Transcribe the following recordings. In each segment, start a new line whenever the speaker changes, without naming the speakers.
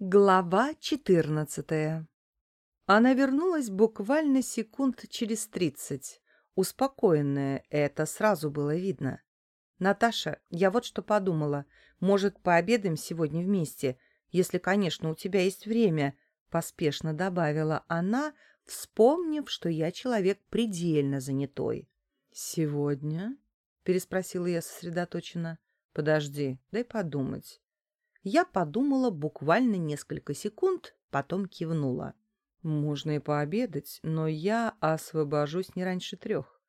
Глава четырнадцатая Она вернулась буквально секунд через тридцать. Успокоенная, это сразу было видно. «Наташа, я вот что подумала. Может, пообедаем сегодня вместе, если, конечно, у тебя есть время», — поспешно добавила она, вспомнив, что я человек предельно занятой. «Сегодня?» — переспросила я сосредоточенно. «Подожди, дай подумать». Я подумала буквально несколько секунд, потом кивнула. «Можно и пообедать, но я освобожусь не раньше трех».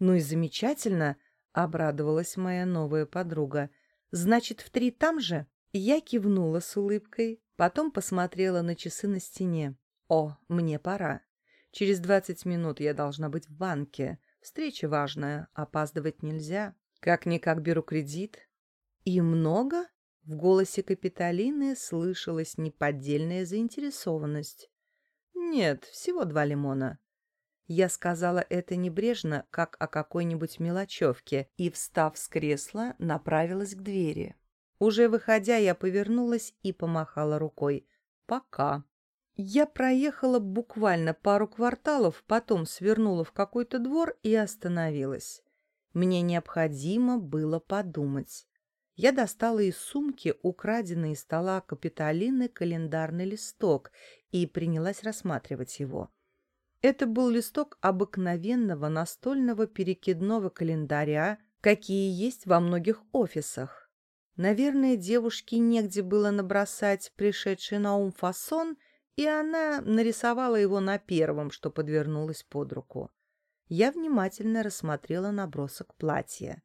«Ну и замечательно!» — обрадовалась моя новая подруга. «Значит, в три там же?» Я кивнула с улыбкой, потом посмотрела на часы на стене. «О, мне пора. Через двадцать минут я должна быть в банке. Встреча важная, опаздывать нельзя. Как-никак беру кредит». «И много?» В голосе Капитолины слышалась неподдельная заинтересованность. «Нет, всего два лимона». Я сказала это небрежно, как о какой-нибудь мелочевке, и, встав с кресла, направилась к двери. Уже выходя, я повернулась и помахала рукой. «Пока». Я проехала буквально пару кварталов, потом свернула в какой-то двор и остановилась. Мне необходимо было подумать я достала из сумки украденный из стола Капитолины календарный листок и принялась рассматривать его. Это был листок обыкновенного настольного перекидного календаря, какие есть во многих офисах. Наверное, девушке негде было набросать пришедший на ум фасон, и она нарисовала его на первом, что подвернулось под руку. Я внимательно рассмотрела набросок платья.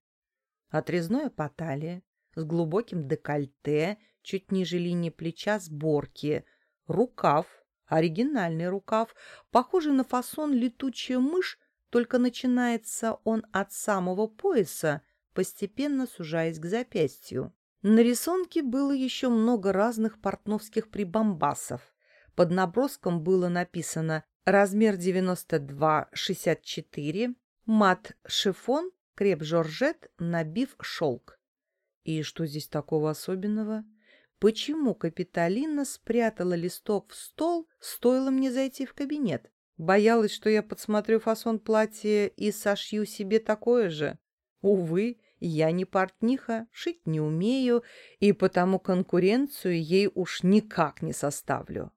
Отрезное по талии, с глубоким декольте, чуть ниже линии плеча сборки, рукав, оригинальный рукав, похожий на фасон летучая мышь, только начинается он от самого пояса, постепенно сужаясь к запястью. На рисунке было еще много разных портновских прибамбасов. Под наброском было написано «Размер 92-64», «Мат-шифон», «Креп-жоржет», «Набив шелк». И что здесь такого особенного? Почему Капитолина спрятала листок в стол, стоило мне зайти в кабинет? Боялась, что я подсмотрю фасон платья и сошью себе такое же? Увы, я не портниха, шить не умею, и потому конкуренцию ей уж никак не составлю.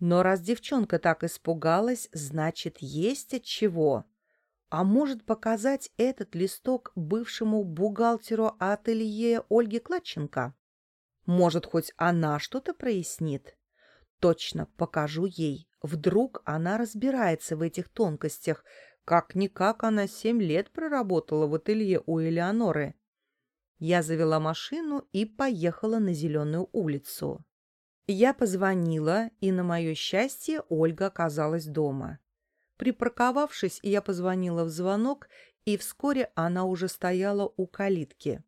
Но раз девчонка так испугалась, значит, есть от чего. А может показать этот листок бывшему бухгалтеру ателье Ольги Кладченко? Может, хоть она что-то прояснит? Точно, покажу ей. Вдруг она разбирается в этих тонкостях. Как-никак она семь лет проработала в ателье у Элеоноры. Я завела машину и поехала на Зеленую улицу. Я позвонила, и, на мое счастье, Ольга оказалась дома. Припарковавшись, я позвонила в звонок, и вскоре она уже стояла у калитки.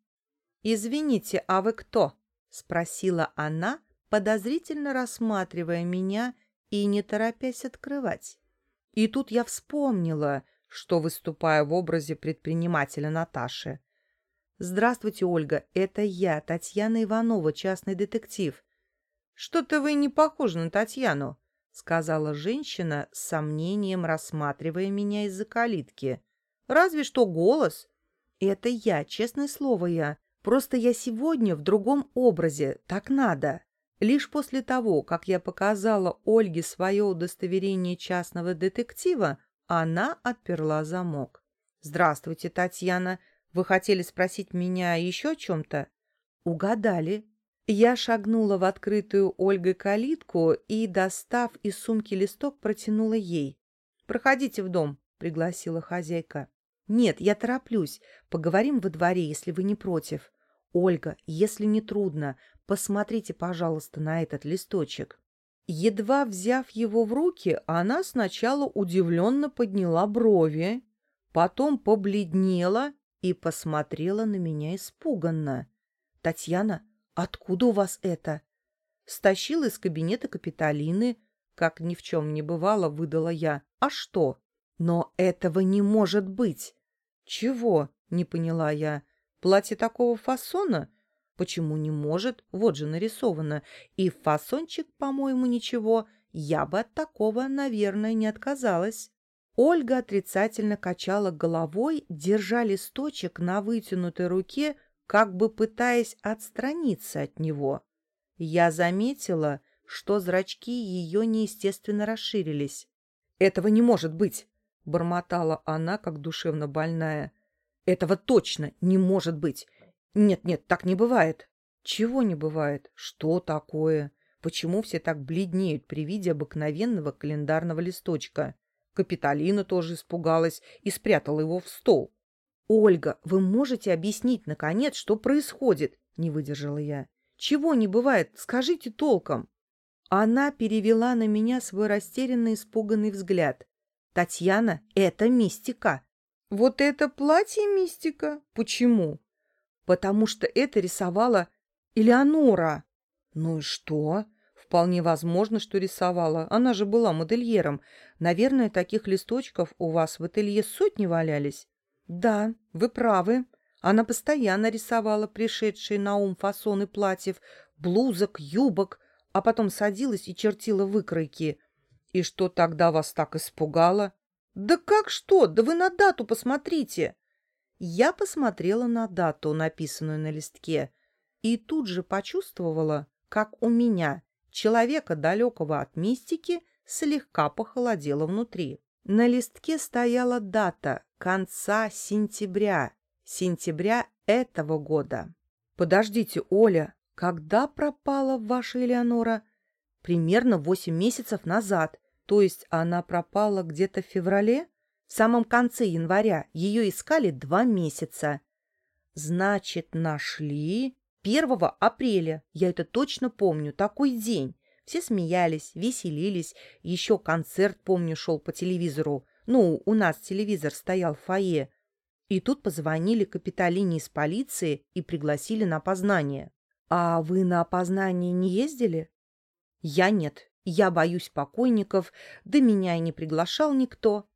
«Извините, а вы кто?» — спросила она, подозрительно рассматривая меня и не торопясь открывать. И тут я вспомнила, что выступаю в образе предпринимателя Наташи. «Здравствуйте, Ольга, это я, Татьяна Иванова, частный детектив». «Что-то вы не похожи на Татьяну», — сказала женщина с сомнением, рассматривая меня из-за калитки. «Разве что голос». «Это я, честное слово я. Просто я сегодня в другом образе, так надо». Лишь после того, как я показала Ольге свое удостоверение частного детектива, она отперла замок. «Здравствуйте, Татьяна. Вы хотели спросить меня еще о чем-то?» «Угадали. Я шагнула в открытую Ольгой калитку и, достав из сумки листок, протянула ей. «Проходите в дом», — пригласила хозяйка. «Нет, я тороплюсь. Поговорим во дворе, если вы не против. Ольга, если не трудно, посмотрите, пожалуйста, на этот листочек». Едва взяв его в руки, она сначала удивленно подняла брови, потом побледнела и посмотрела на меня испуганно. «Татьяна, «Откуда у вас это?» «Стащил из кабинета Капитолины», как ни в чем не бывало, выдала я. «А что?» «Но этого не может быть!» «Чего?» — не поняла я. «Платье такого фасона? Почему не может? Вот же нарисовано. И фасончик, по-моему, ничего. Я бы от такого, наверное, не отказалась. Ольга отрицательно качала головой, держа листочек на вытянутой руке, как бы пытаясь отстраниться от него. Я заметила, что зрачки ее неестественно расширились. «Этого не может быть!» — бормотала она, как душевно больная. «Этого точно не может быть! Нет-нет, так не бывает!» «Чего не бывает? Что такое? Почему все так бледнеют при виде обыкновенного календарного листочка?» Капитолина тоже испугалась и спрятала его в стол. «Ольга, вы можете объяснить, наконец, что происходит?» — не выдержала я. «Чего не бывает? Скажите толком». Она перевела на меня свой растерянно испуганный взгляд. «Татьяна, это мистика». «Вот это платье мистика? Почему?» «Потому что это рисовала Элеонора». «Ну и что?» Вполне возможно, что рисовала. Она же была модельером. Наверное, таких листочков у вас в ателье сотни валялись. Да, вы правы. Она постоянно рисовала пришедшие на ум фасоны платьев, блузок, юбок, а потом садилась и чертила выкройки. И что тогда вас так испугало? Да как что? Да вы на дату посмотрите. Я посмотрела на дату, написанную на листке, и тут же почувствовала, как у меня человека, далекого от мистики, слегка похолодело внутри. На листке стояла дата конца сентября, сентября этого года. «Подождите, Оля, когда пропала ваша Элеонора?» «Примерно восемь месяцев назад. То есть она пропала где-то в феврале?» «В самом конце января. Ее искали два месяца». «Значит, нашли...» Первого апреля, я это точно помню, такой день. Все смеялись, веселились. Еще концерт, помню, шел по телевизору. Ну, у нас телевизор стоял в фойе. И тут позвонили Капитолине из полиции и пригласили на опознание. «А вы на опознание не ездили?» «Я нет. Я боюсь покойников, да меня и не приглашал никто».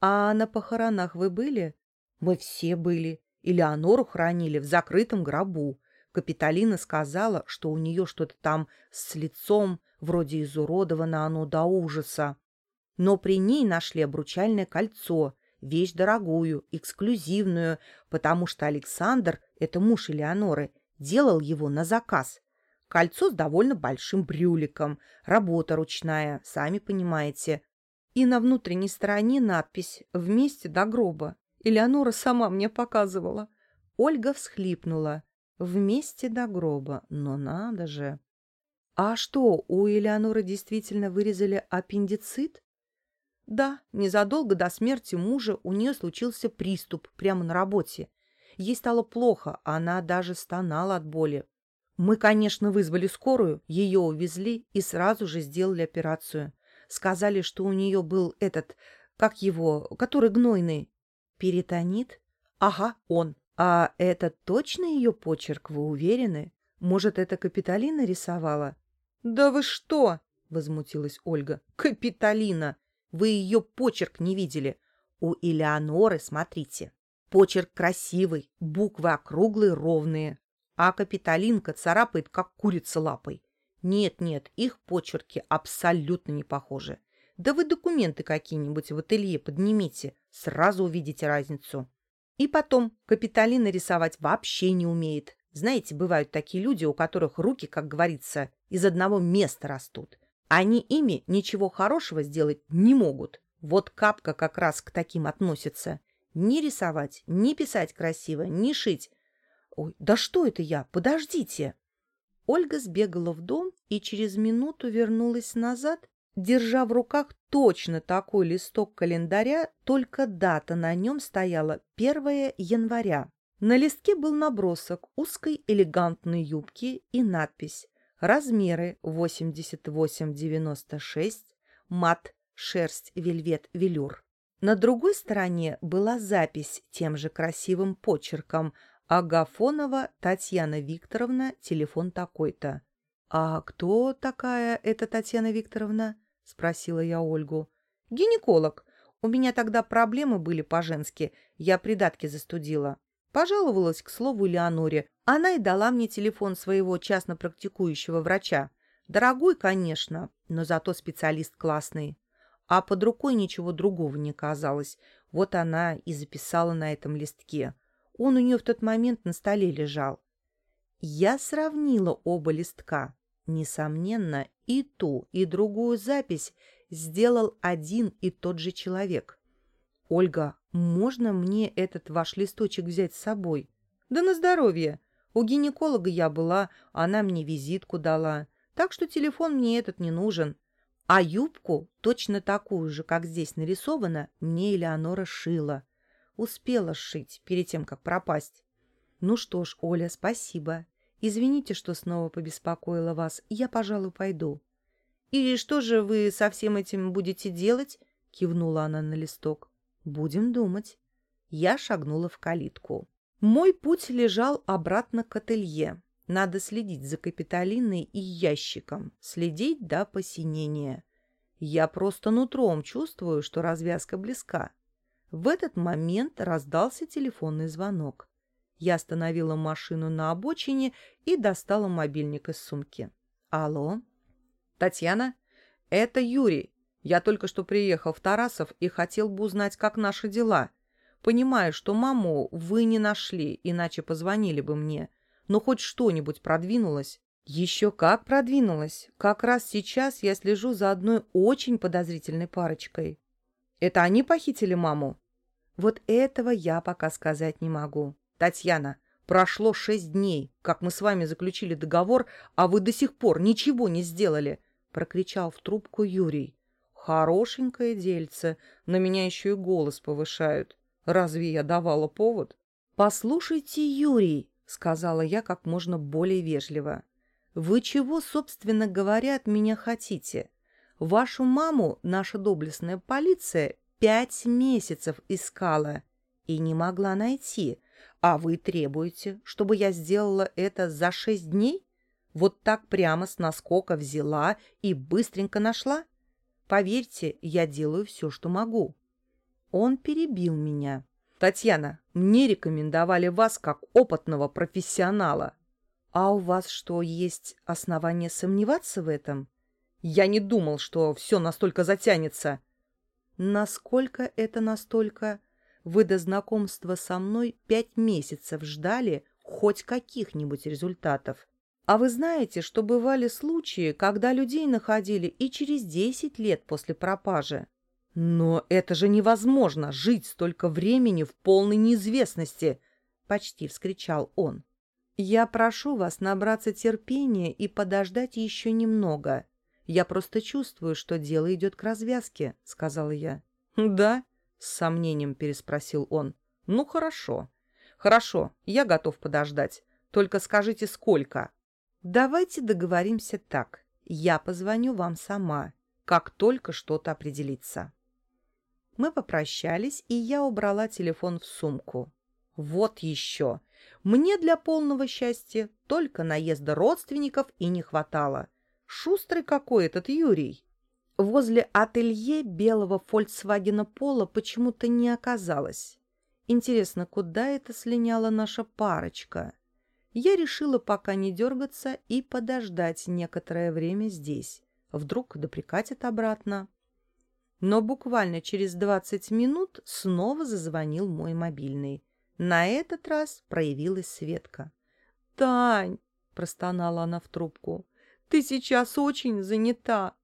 «А на похоронах вы были?» «Мы все были. Элеонору хранили в закрытом гробу. Капитолина сказала, что у нее что-то там с лицом, вроде изуродовано оно до ужаса. Но при ней нашли обручальное кольцо, вещь дорогую, эксклюзивную, потому что Александр, это муж Элеоноры, делал его на заказ. Кольцо с довольно большим брюликом, работа ручная, сами понимаете. И на внутренней стороне надпись «Вместе до гроба». Элеонора сама мне показывала. Ольга всхлипнула. Вместе до гроба, но надо же. А что, у Элеоноры действительно вырезали аппендицит? Да, незадолго до смерти мужа у нее случился приступ прямо на работе. Ей стало плохо, она даже стонала от боли. Мы, конечно, вызвали скорую, ее увезли и сразу же сделали операцию. Сказали, что у нее был этот, как его, который гнойный. Перитонит? Ага, он. «А это точно ее почерк, вы уверены? Может, это Капитолина рисовала?» «Да вы что?» — возмутилась Ольга. «Капитолина! Вы ее почерк не видели. У Элеоноры, смотрите, почерк красивый, буквы округлые, ровные, а Капитолинка царапает, как курица лапой. Нет-нет, их почерки абсолютно не похожи. Да вы документы какие-нибудь в ателье поднимите, сразу увидите разницу. И потом, Капитолина рисовать вообще не умеет. Знаете, бывают такие люди, у которых руки, как говорится, из одного места растут. Они ими ничего хорошего сделать не могут. Вот капка как раз к таким относится. Ни рисовать, ни писать красиво, ни шить. Ой, да что это я? Подождите. Ольга сбегала в дом и через минуту вернулась назад держа в руках точно такой листок календаря, только дата на нем стояла 1 января. На листке был набросок узкой элегантной юбки и надпись «Размеры 88-96, мат, шерсть, вельвет, велюр». На другой стороне была запись тем же красивым почерком «Агафонова Татьяна Викторовна, телефон такой-то». «А кто такая эта Татьяна Викторовна?» — спросила я Ольгу. «Гинеколог. У меня тогда проблемы были по-женски. Я придатки застудила. Пожаловалась, к слову, Леоноре. Она и дала мне телефон своего частно практикующего врача. Дорогой, конечно, но зато специалист классный. А под рукой ничего другого не казалось. Вот она и записала на этом листке. Он у нее в тот момент на столе лежал. Я сравнила оба листка. Несомненно, и ту, и другую запись сделал один и тот же человек. «Ольга, можно мне этот ваш листочек взять с собой?» «Да на здоровье. У гинеколога я была, она мне визитку дала. Так что телефон мне этот не нужен. А юбку, точно такую же, как здесь нарисовано, мне Элеонора шила. Успела сшить перед тем, как пропасть. Ну что ж, Оля, спасибо. Извините, что снова побеспокоила вас. Я, пожалуй, пойду. «И что же вы со всем этим будете делать?» — кивнула она на листок. «Будем думать». Я шагнула в калитку. Мой путь лежал обратно к ателье. Надо следить за Капитолиной и ящиком, следить до посинения. Я просто нутром чувствую, что развязка близка. В этот момент раздался телефонный звонок. Я остановила машину на обочине и достала мобильник из сумки. «Алло?» «Татьяна, это Юрий. Я только что приехал в Тарасов и хотел бы узнать, как наши дела. Понимаю, что маму вы не нашли, иначе позвонили бы мне. Но хоть что-нибудь продвинулось?» «Еще как продвинулось. Как раз сейчас я слежу за одной очень подозрительной парочкой». «Это они похитили маму?» «Вот этого я пока сказать не могу. Татьяна, прошло шесть дней, как мы с вами заключили договор, а вы до сих пор ничего не сделали. — прокричал в трубку Юрий. «Хорошенькое дельце, на меня еще и голос повышают. Разве я давала повод?» «Послушайте, Юрий», — сказала я как можно более вежливо, — «вы чего, собственно говоря, от меня хотите? Вашу маму наша доблестная полиция пять месяцев искала и не могла найти, а вы требуете, чтобы я сделала это за шесть дней?» Вот так прямо с наскока взяла и быстренько нашла? Поверьте, я делаю все, что могу. Он перебил меня. Татьяна, мне рекомендовали вас как опытного профессионала. А у вас что, есть основания сомневаться в этом? Я не думал, что все настолько затянется. Насколько это настолько? Вы до знакомства со мной пять месяцев ждали хоть каких-нибудь результатов. А вы знаете, что бывали случаи, когда людей находили и через десять лет после пропажи? Но это же невозможно, жить столько времени в полной неизвестности, почти вскричал он. Я прошу вас набраться терпения и подождать еще немного. Я просто чувствую, что дело идет к развязке, сказала я. Да? С сомнением переспросил он. Ну хорошо. Хорошо, я готов подождать. Только скажите, сколько? Давайте договоримся так. Я позвоню вам сама, как только что-то определится. Мы попрощались, и я убрала телефон в сумку. Вот еще. Мне для полного счастья только наезда родственников и не хватало. Шустрый какой этот Юрий. Возле ателье белого «Фольксвагена Пола» почему-то не оказалось. Интересно, куда это слиняла наша парочка? я решила пока не дергаться и подождать некоторое время здесь. Вдруг да прикатит обратно. Но буквально через двадцать минут снова зазвонил мой мобильный. На этот раз проявилась Светка. «Тань!» — простонала она в трубку. «Ты сейчас очень занята».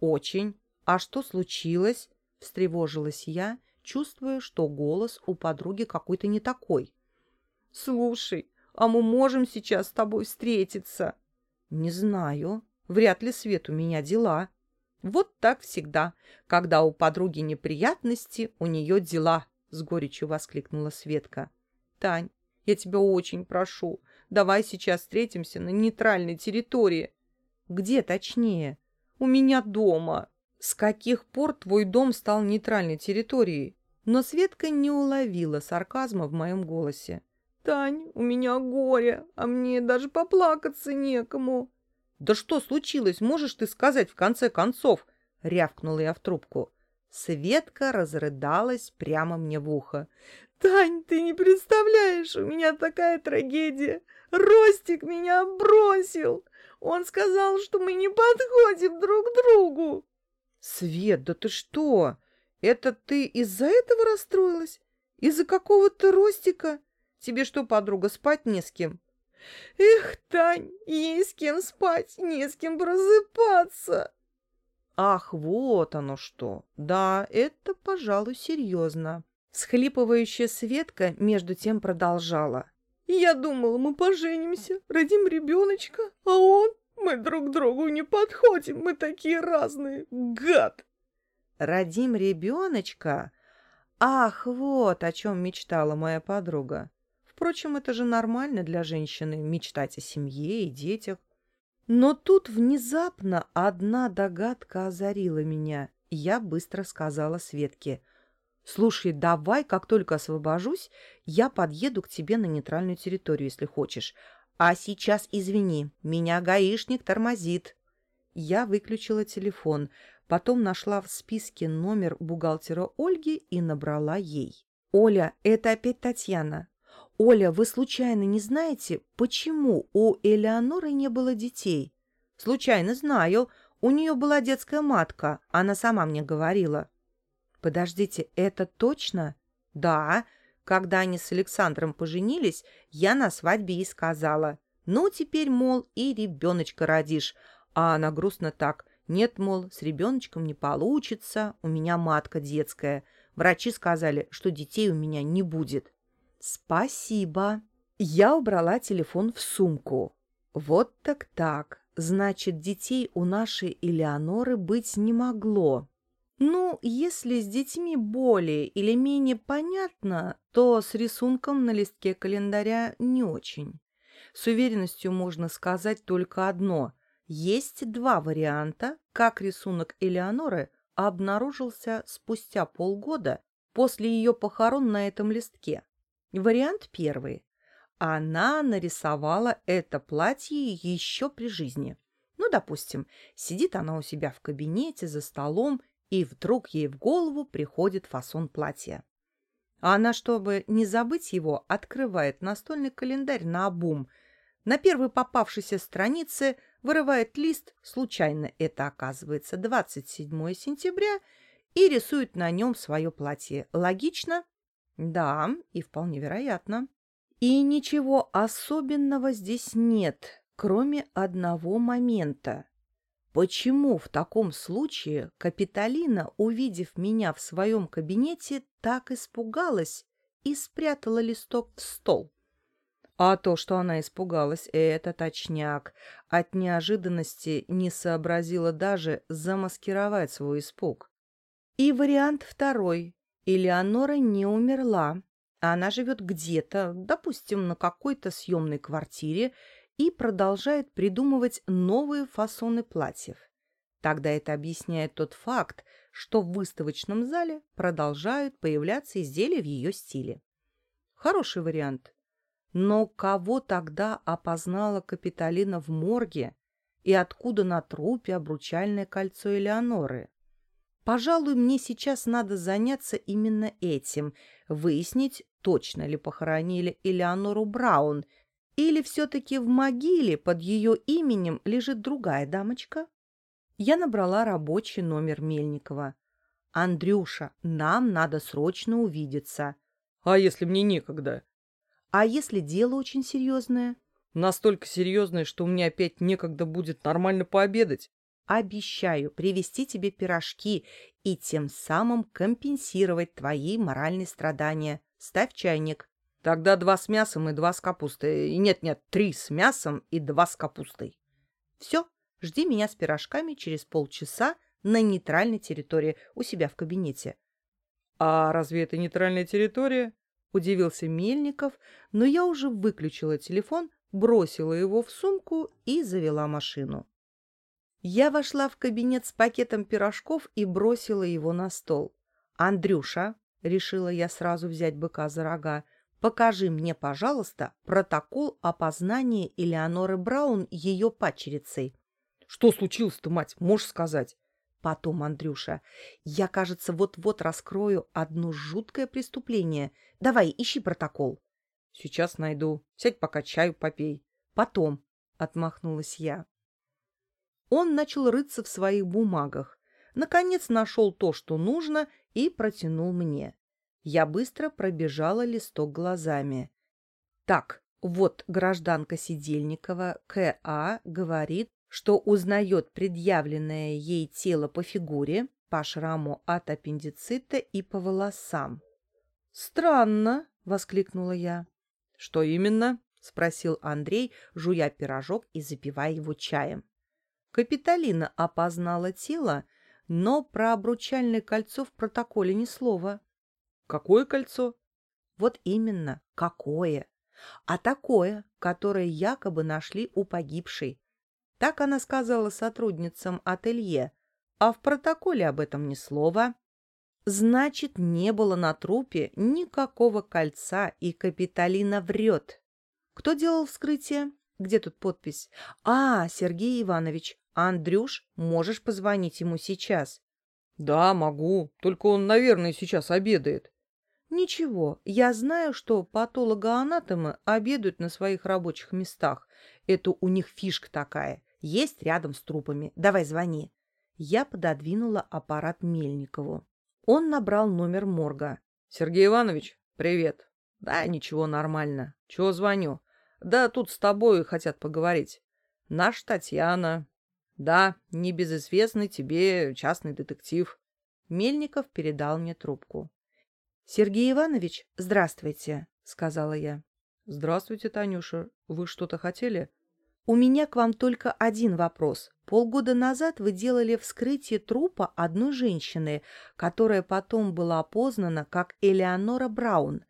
«Очень? А что случилось?» — встревожилась я, чувствуя, что голос у подруги какой-то не такой. «Слушай, а мы можем сейчас с тобой встретиться?» «Не знаю. Вряд ли, Свет, у меня дела». «Вот так всегда. Когда у подруги неприятности, у нее дела», — с горечью воскликнула Светка. «Тань, я тебя очень прошу, давай сейчас встретимся на нейтральной территории». «Где точнее?» «У меня дома». «С каких пор твой дом стал нейтральной территорией?» Но Светка не уловила сарказма в моем голосе. «Тань, у меня горе, а мне даже поплакаться некому». «Да что случилось, можешь ты сказать в конце концов?» — рявкнула я в трубку. Светка разрыдалась прямо мне в ухо. Тань, ты не представляешь, у меня такая трагедия. Ростик меня бросил. Он сказал, что мы не подходим друг другу. Свет, да ты что? Это ты из-за этого расстроилась? Из-за какого-то Ростика? Тебе что, подруга, спать не с кем? Эх, Тань, есть с кем спать, не с кем просыпаться. Ах, вот оно что. Да, это, пожалуй, серьезно. Схлипывающая Светка между тем продолжала. «Я думала, мы поженимся, родим ребеночка, а он... Мы друг другу не подходим, мы такие разные, гад!» «Родим ребеночка? Ах, вот о чем мечтала моя подруга. Впрочем, это же нормально для женщины мечтать о семье и детях. Но тут внезапно одна догадка озарила меня, я быстро сказала Светке — «Слушай, давай, как только освобожусь, я подъеду к тебе на нейтральную территорию, если хочешь. А сейчас, извини, меня гаишник тормозит». Я выключила телефон, потом нашла в списке номер бухгалтера Ольги и набрала ей. «Оля, это опять Татьяна. Оля, вы случайно не знаете, почему у Элеоноры не было детей?» «Случайно знаю. У нее была детская матка, она сама мне говорила». Подождите, это точно? Да. Когда они с Александром поженились, я на свадьбе и сказала. Ну, теперь, мол, и ребеночка родишь. А она грустно так. Нет, мол, с ребеночком не получится, у меня матка детская. Врачи сказали, что детей у меня не будет. Спасибо. Я убрала телефон в сумку. Вот так так. Значит, детей у нашей Элеоноры быть не могло. Ну, если с детьми более или менее понятно, то с рисунком на листке календаря не очень. С уверенностью можно сказать только одно. Есть два варианта, как рисунок Элеоноры обнаружился спустя полгода после ее похорон на этом листке. Вариант первый. Она нарисовала это платье еще при жизни. Ну, допустим, сидит она у себя в кабинете за столом и вдруг ей в голову приходит фасон платья. А она, чтобы не забыть его, открывает настольный календарь на обум. На первой попавшейся странице вырывает лист, случайно это оказывается 27 сентября, и рисует на нем свое платье. Логично? Да, и вполне вероятно. И ничего особенного здесь нет, кроме одного момента. Почему в таком случае Капитолина, увидев меня в своем кабинете, так испугалась и спрятала листок в стол? А то, что она испугалась, это точняк. От неожиданности не сообразила даже замаскировать свой испуг. И вариант второй. Элеонора не умерла. Она живет где-то, допустим, на какой-то съемной квартире, и продолжает придумывать новые фасоны платьев. Тогда это объясняет тот факт, что в выставочном зале продолжают появляться изделия в ее стиле. Хороший вариант. Но кого тогда опознала Капитолина в морге и откуда на трупе обручальное кольцо Элеоноры? Пожалуй, мне сейчас надо заняться именно этим, выяснить, точно ли похоронили Элеонору Браун или все-таки в могиле под ее именем лежит другая дамочка? Я набрала рабочий номер Мельникова. «Андрюша, нам надо срочно увидеться».
«А если мне некогда?»
«А если дело очень серьезное?»
«Настолько серьезное, что мне опять некогда будет нормально пообедать».
«Обещаю привезти тебе пирожки и тем самым компенсировать твои моральные страдания. Ставь чайник».
Тогда два с мясом и два с капустой. Нет-нет, три с мясом и два с капустой.
Все, жди меня с пирожками через полчаса на нейтральной территории у себя в кабинете.
А разве это нейтральная территория? Удивился Мельников, но я уже выключила телефон, бросила его в сумку и завела машину.
Я вошла в кабинет с пакетом пирожков и бросила его на стол. «Андрюша», — решила я сразу взять быка за рога, — Покажи мне, пожалуйста, протокол опознания Элеоноры Браун ее падчерицей.
— Что случилось-то, мать, можешь сказать?
Потом, Андрюша, я, кажется, вот-вот раскрою одно жуткое преступление. Давай, ищи протокол.
Сейчас найду. Сядь пока чаю попей.
Потом, — отмахнулась я. Он начал рыться в своих бумагах. Наконец нашел то, что нужно, и протянул мне. Я быстро пробежала листок глазами. Так, вот гражданка Сидельникова К.А. говорит, что узнает предъявленное ей тело по фигуре, по шраму от аппендицита и по волосам. «Странно!» — воскликнула я.
«Что именно?»
— спросил Андрей, жуя пирожок и запивая его чаем. Капитолина опознала тело, но про обручальное кольцо в протоколе ни слова.
«Какое кольцо?»
«Вот именно, какое?» «А такое, которое якобы нашли у погибшей. Так она сказала сотрудницам ателье, а в протоколе об этом ни слова. Значит, не было на трупе никакого кольца, и Капитолина врет. Кто делал вскрытие? Где тут подпись? А, Сергей Иванович. Андрюш, можешь позвонить ему сейчас?
Да, могу. Только он, наверное, сейчас обедает.
Ничего, я знаю, что патологоанатомы обедают на своих рабочих местах. Это у них фишка такая. Есть рядом с трупами. Давай звони. Я пододвинула аппарат Мельникову. Он набрал номер морга.
Сергей Иванович, привет. Да, ничего, нормально. Чего звоню? Да тут с тобой хотят поговорить. Наша Татьяна. Да, небезызвестный тебе частный детектив.
Мельников передал мне трубку. «Сергей Иванович, здравствуйте», — сказала я.
«Здравствуйте, Танюша. Вы что-то хотели?»
«У меня к вам только один вопрос. Полгода назад вы делали вскрытие трупа одной женщины, которая потом была опознана как Элеонора Браун.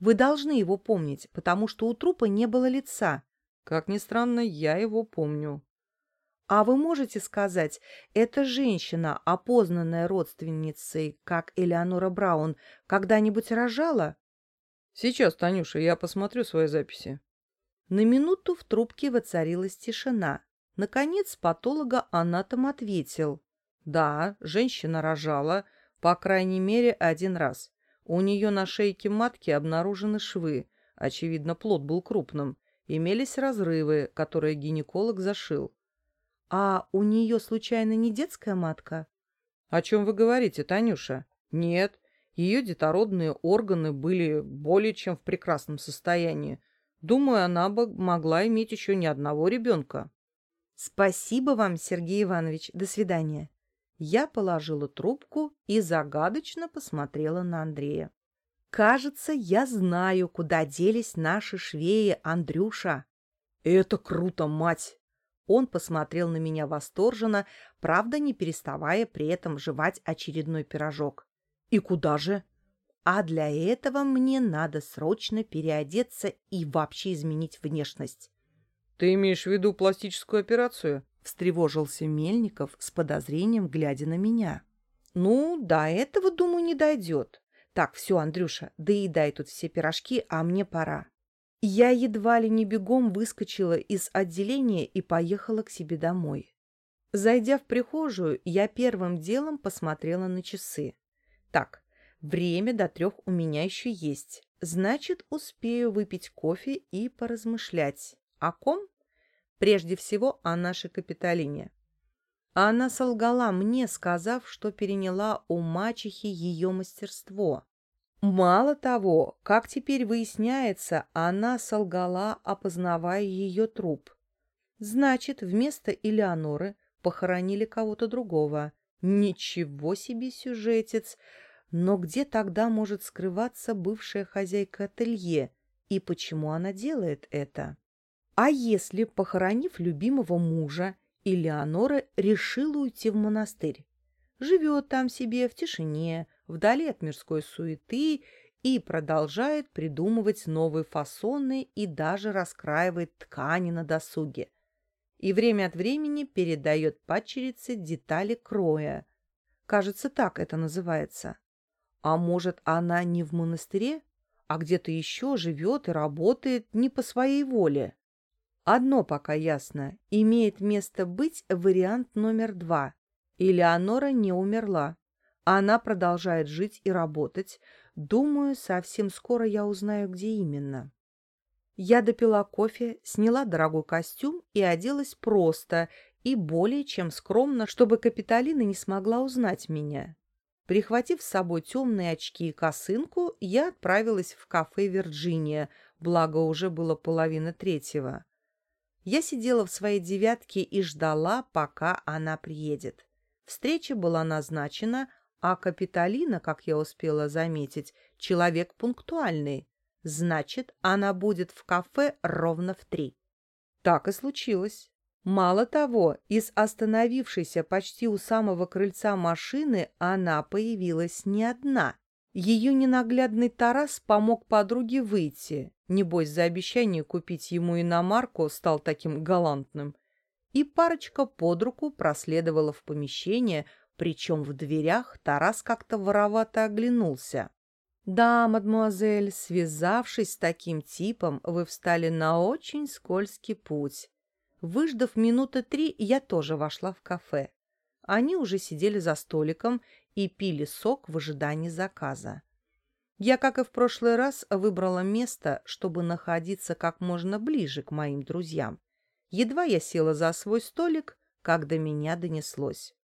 Вы должны его помнить, потому что у трупа не было лица».
«Как ни странно, я его помню».
«А вы можете сказать, эта женщина, опознанная родственницей, как Элеонора Браун, когда-нибудь рожала?»
«Сейчас, Танюша, я посмотрю свои записи».
На минуту в трубке воцарилась тишина. Наконец патолога-анатом ответил.
Да, женщина рожала, по крайней мере, один раз. У нее на шейке матки обнаружены швы. Очевидно, плод был крупным. Имелись разрывы, которые гинеколог зашил.
А у нее, случайно, не детская матка?
О чем вы говорите, Танюша? Нет, ее детородные органы были более чем в прекрасном состоянии. Думаю, она бы могла иметь еще ни одного ребенка.
Спасибо вам, Сергей Иванович. До свидания. Я положила трубку и загадочно посмотрела на Андрея. Кажется, я знаю, куда делись наши швеи, Андрюша.
Это круто, мать!
Он посмотрел на меня восторженно, правда, не переставая при этом жевать очередной пирожок.
И куда же?
А для этого мне надо срочно переодеться и вообще изменить внешность.
— Ты имеешь в виду пластическую операцию?
— встревожился Мельников с подозрением, глядя на меня. — Ну, до этого, думаю, не дойдет. Так, все, Андрюша, доедай тут все пирожки, а мне пора. Я едва ли не бегом выскочила из отделения и поехала к себе домой. Зайдя в прихожую, я первым делом посмотрела на часы. Так, Время до трех у меня еще есть. Значит, успею выпить кофе и поразмышлять. О ком? Прежде всего, о нашей Капитолине. Она солгала мне, сказав, что переняла у мачехи ее мастерство. Мало того, как теперь выясняется, она солгала, опознавая ее труп. Значит, вместо Элеоноры похоронили кого-то другого. Ничего себе сюжетец! Но где тогда может скрываться бывшая хозяйка ателье, и почему она делает это? А если, похоронив любимого мужа, Элеонора решила уйти в монастырь? Живет там себе в тишине, вдали от мирской суеты и продолжает придумывать новые фасоны и даже раскраивает ткани на досуге. И время от времени передает падчерице детали кроя. Кажется, так это называется. А может, она не в монастыре, а где-то еще живет и работает не по своей воле? Одно пока ясно. Имеет место быть вариант номер два. Элеонора не умерла. Она продолжает жить и работать. Думаю, совсем скоро я узнаю, где именно. Я допила кофе, сняла дорогой костюм и оделась просто и более чем скромно, чтобы Капитолина не смогла узнать меня. Прихватив с собой темные очки и косынку, я отправилась в кафе «Вирджиния», благо уже было половина третьего. Я сидела в своей девятке и ждала, пока она приедет. Встреча была назначена, а Капитолина, как я успела заметить, человек пунктуальный. Значит, она будет в кафе ровно в три. Так и случилось. Мало того, из остановившейся почти у самого крыльца машины она появилась не одна. Ее ненаглядный Тарас помог подруге выйти. Небось, за обещание купить ему иномарку стал таким галантным. И парочка под руку проследовала в помещение, причем в дверях Тарас как-то воровато оглянулся. «Да, мадемуазель, связавшись с таким типом, вы встали на очень скользкий путь. Выждав минуты три, я тоже вошла в кафе. Они уже сидели за столиком и пили сок в ожидании заказа. Я, как и в прошлый раз, выбрала место, чтобы находиться как можно ближе к моим друзьям. Едва я села за свой столик, как до меня донеслось.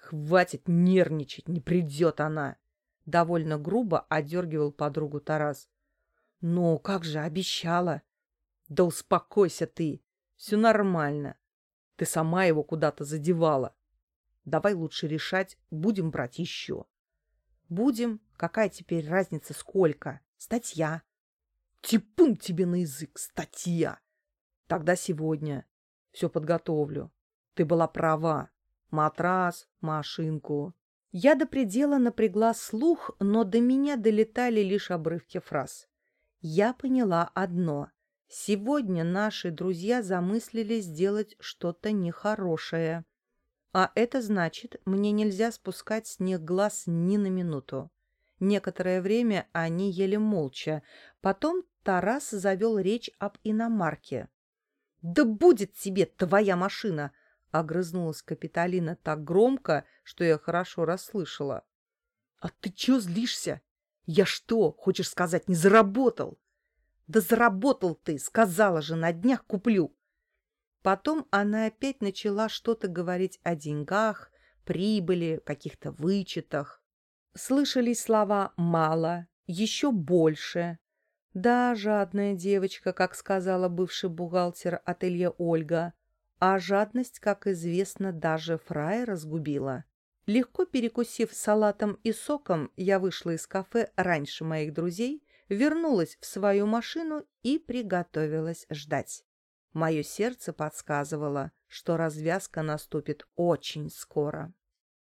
«Хватит нервничать, не придет она!» Довольно грубо одергивал подругу Тарас. «Ну, как же, обещала!» «Да успокойся ты! Все нормально. Ты сама его куда-то задевала. Давай лучше решать, будем брать еще. Будем. Какая теперь разница сколько? Статья. Типун тебе на язык, статья. Тогда сегодня. Все подготовлю. Ты была права. Матрас, машинку. Я до предела напрягла слух, но до меня долетали лишь обрывки фраз. Я поняла одно. Сегодня наши друзья замыслили сделать что-то нехорошее. А это значит, мне нельзя спускать с них глаз ни на минуту. Некоторое время они ели молча. Потом Тарас завел речь об иномарке. «Да будет тебе твоя машина!» — огрызнулась Капитолина так громко, что я хорошо расслышала. «А ты чё злишься? Я что, хочешь сказать, не заработал?» Да заработал ты, сказала же, на днях куплю. Потом она опять начала что-то говорить о деньгах, прибыли, каких-то вычетах. Слышались слова «мало», «еще больше». Да, жадная девочка, как сказала бывший бухгалтер ателье Ольга. А жадность, как известно, даже фрая разгубила. Легко перекусив салатом и соком, я вышла из кафе раньше моих друзей вернулась в свою машину и приготовилась ждать. Мое сердце подсказывало, что развязка наступит очень скоро.